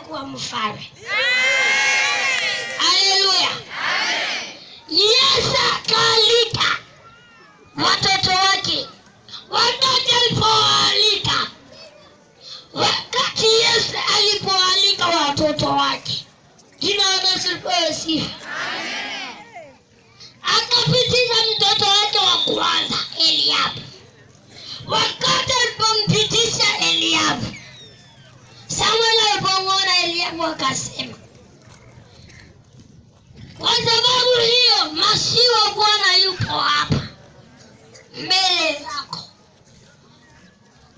kuwa mfalme. Haleluya! Yesu akaalika watoto wake. Wakati alipowaalika, wakati Yesu alipoalika watoto wake, jina la Yesu lipewe sifa. Eliabu akasema, kwa sababu hiyo masihi wa Bwana yupo hapa mbele zako.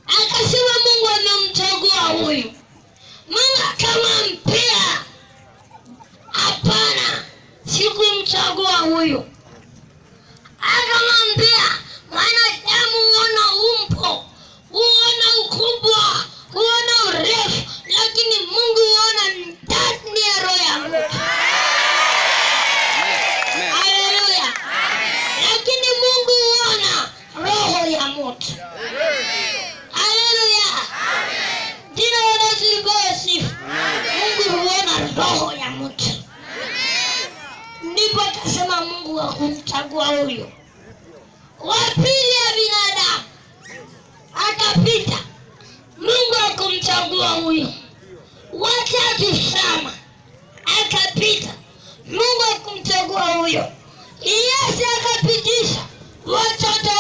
Akasema Mungu amemchagua huyu. Mungu akamwambia hapana, sikumchagua huyu. Akamwambia ya moto. Haleluya, jina la Yesu lipewe sifa. Mungu huona roho ya mtu, ndipo atasema Mungu wa kumchagua huyo. Wa pili ya binadamu akapita, Mungu akumchagua huyo. Watatu sama akapita, Mungu akumchagua huyo. Yesu akapitisha watoto